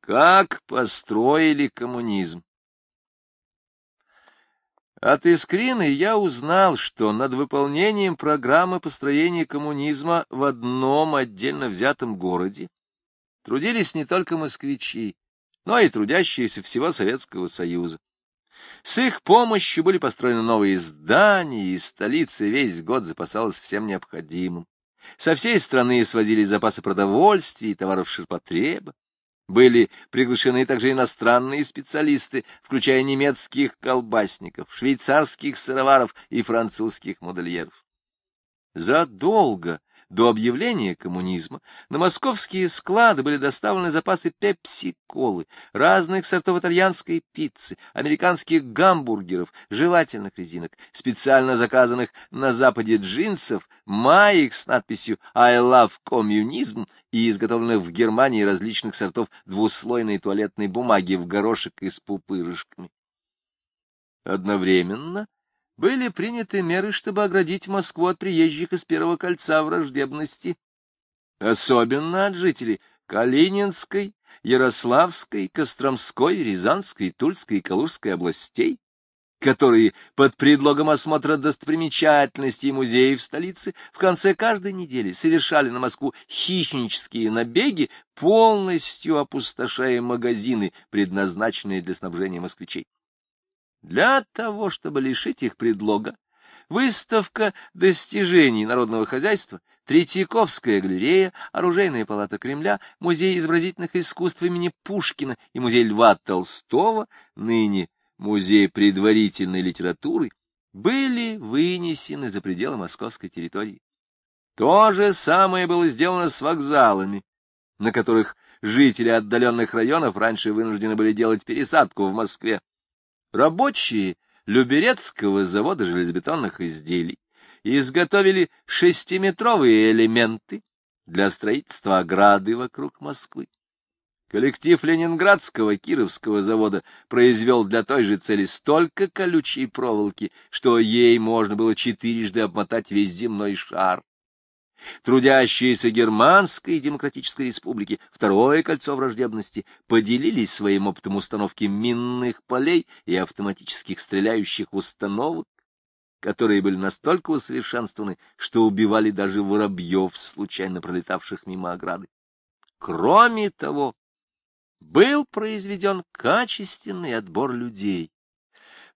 Как построили коммунизм? От Искрины я узнал, что над выполнением программы построения коммунизма в одном отдельно взятом городе трудились не только москвичи, но и трудящиеся всего Советского Союза. С их помощью были построены новые здания, и столица весь год запасалась всем необходимым. Со всей страны свозили запасы продовольствия и товаров ширпотреба. Были приглашены также иностранные специалисты, включая немецких колбасников, швейцарских сыроваров и французских модельеров. Задолго до объявления коммунизма на московские склады были доставлены запасы пепси-колы, разных сортов итальянской пиццы, американских гамбургеров, жевательных резинок, специально заказанных на Западе джинсов, маек с надписью «I love communism» и изготовленных в Германии различных сортов двуслойной туалетной бумаги в горошек и с пупырышками. Одновременно были приняты меры, чтобы оградить Москву от приезжих из Первого кольца враждебности, особенно от жителей Калининской, Ярославской, Костромской, Рязанской, Тульской и Калужской областей, которые под предлогом осмотра достопримечательностей и музеев столицы в конце каждой недели совершали на Москву хищнические набеги, полностью опустошая магазины, предназначенные для снабжения москвичей. Для того, чтобы лишить их предлога, выставка достижений народного хозяйства, Третьяковская галерея, Оружейная палата Кремля, Музей изобразительных искусств имени Пушкина и Музей Льва Толстого, ныне Музей предварительной литературы, были вынесены за пределы московской территории. То же самое было сделано с вокзалами, на которых жители отдаленных районов раньше вынуждены были делать пересадку в Москве. Рабочие Люберецкого завода железобетонных изделий изготовили шестиметровые элементы для строительства ограды вокруг Москвы. Коллектив Ленинградского Кировского завода произвел для той же цели столько колючей проволоки, что ей можно было четырежды обмотать весь земной шар. Трудящиеся Германской Демократической Республики, второе кольцо враждебности, поделились своим опытом установки минных полей и автоматических стреляющих установок, которые были настолько усовершенствованы, что убивали даже воробьев, случайно пролетавших мимо ограды. Кроме того, был произведен качественный отбор людей.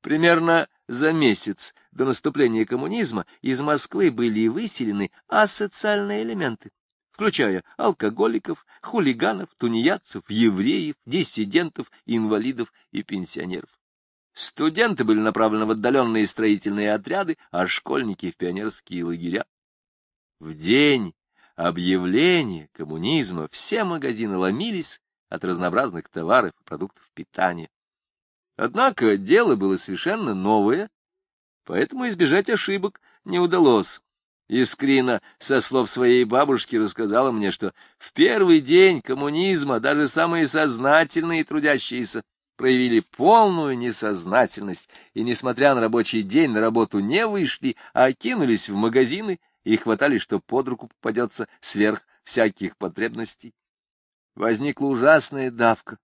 Примерно за месяц до наступления коммунизма из Москвы были выселены асоциальные элементы, включая алкоголиков, хулиганов, тунеядцев, евреев, диссидентов, инвалидов и пенсионеров. Студенты были направлены в отдаленные строительные отряды, а школьники — в пионерские лагеря. В день объявления коммунизма все магазины ломились от разнообразных товаров и продуктов питания. Однако дело было совершенно новое, поэтому избежать ошибок не удалось. Искрина, со слов своей бабушки, рассказала мне, что в первый день коммунизма даже самые сознательные трудящиеся проявили полную несознательность и, несмотря на рабочий день, на работу не вышли, а кинулись в магазины и хватали, что под руку попадется сверх всяких потребностей. Возникла ужасная давка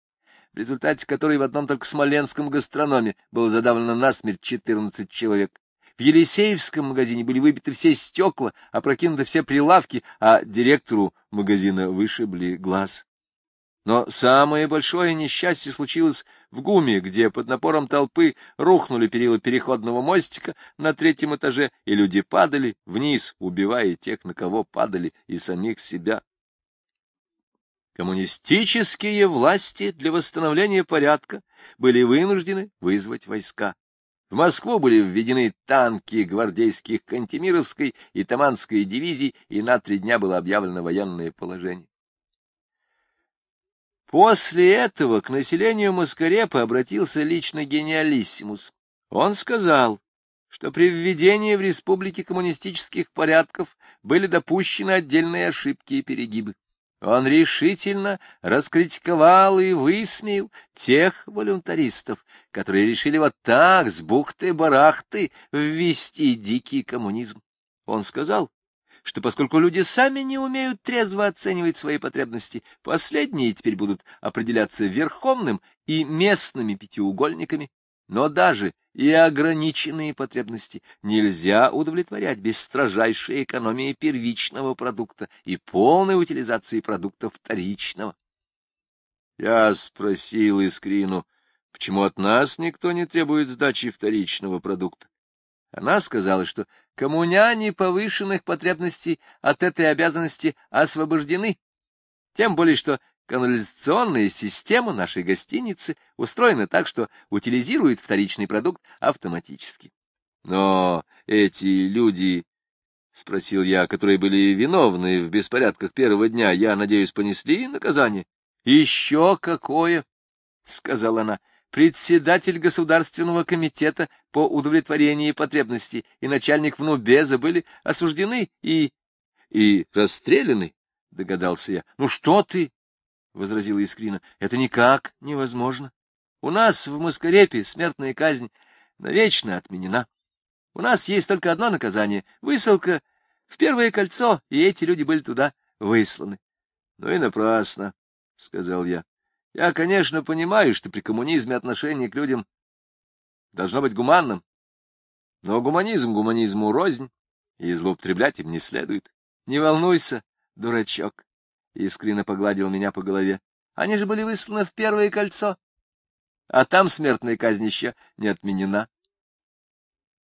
в результате которой в одном только смоленском гастрономе было задавлено насмерть 14 человек. В Елисеевском магазине были выбиты все стекла, опрокинуты все прилавки, а директору магазина вышибли глаз. Но самое большое несчастье случилось в ГУМе, где под напором толпы рухнули перила переходного мостика на третьем этаже, и люди падали вниз, убивая тех, на кого падали, и самих себя. Коммунистические власти для восстановления порядка были вынуждены вызвать войска. В Москву были введены танки гвардейских Кантемировской и Таманской дивизий, и на три дня было объявлено военное положение. После этого к населению Маскарепа обратился лично гениалиссимус. Он сказал, что при введении в республике коммунистических порядков были допущены отдельные ошибки и перегибы. Он решительно раскритиковал и высмеял тех волюнтаристов, которые решили вот так, с бухты-барахты, ввести дикий коммунизм. Он сказал, что поскольку люди сами не умеют трезво оценивать свои потребности, последние теперь будут определяться верховным и местными пятиугольниками, но даже и ограниченные потребности нельзя удовлетворять без строжайшей экономии первичного продукта и полной утилизации продукта вторичного. Я спросил Искрину, почему от нас никто не требует сдачи вторичного продукта. Она сказала, что коммуняне повышенных потребностей от этой обязанности освобождены, тем более что канализационная система нашей гостиницы устроена так, что утилизирует вторичный продукт автоматически. Но эти люди, — спросил я, — которые были виновны в беспорядках первого дня, я надеюсь, понесли наказание? — Еще какое! — сказала она председатель Государственного комитета по удовлетворению потребностей и начальник ВНУБЕЗа были осуждены и... и расстреляны, — догадался я. — Ну что ты? — возразила Искрина. — Это никак невозможно. У нас в Маскарепе смертная казнь навечно отменена. У нас есть только одно наказание — высылка в Первое кольцо, и эти люди были туда высланы. — Ну и напрасно, — сказал я. Я, конечно, понимаю, что при коммунизме отношение к людям должно быть гуманным, но гуманизм гуманизму рознь, и злоупотреблять им не следует. Не волнуйся, дурачок, — искренне погладил меня по голове. Они же были высланы в первое кольцо, а там смертная казнь еще не отменена.